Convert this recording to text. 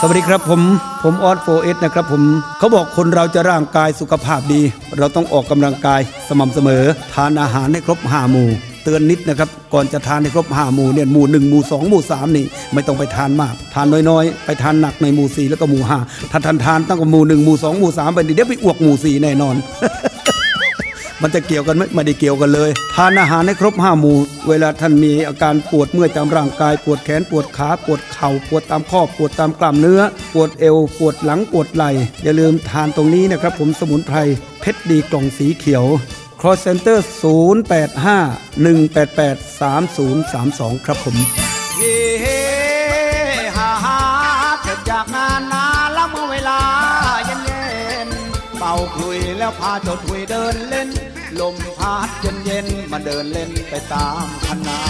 สวัสดีครับผมผมอ๊อดโฟร์เอสนะครับผมเขาบอกคนเราจะร่างกายสุขภาพดี เราต้องออกกำลังกายสม่ำเสมอ ทานอาหารให้ครบห้าหมู่เตือนนิดนะครับก่อนจะทานให้ครบห้าหมู่เนี่ยหมู่หนึ่งหมู่สองหมู่สามนี่ไม่ต้องไปทานมาก ทานน้อยๆ ไปทานหนักในหมู่สี่แล้วก็หมู่ห้าถ้าทานทานตั้งแต่หมู่หนึ่งหมู่สองหมู่สามไปเดี๋ยวไปอ้วกหมู่สี่แน่นอน มันจะเกี่ยวกันไหมไม่ได้เกี่ยวกันเลย ทานอาหารให้ครบห้าหมู่ เวลาท่านมีอาการปวดเมื่อยตามร่างกาย ปวดแขนปวดขาปวดเข่า ปวดตามข้อปวดตามกล้ามเนื้อ ปวดเอว ปวดหลังปวดไหล่อย่าลืมทานตรงนี้นะครับ ผมสมุนไพรเพชรดีกล่องสีเขียว Cross Center 085 188 3032 ครับผมเฮ้ฮ่าฮ่าเสร็จจากงาน ป่าคลุยแล้วพาเจ้าถุยเดินเล่น ลมพัดเย็นเย็นมาเดินเล่นไปตามคณา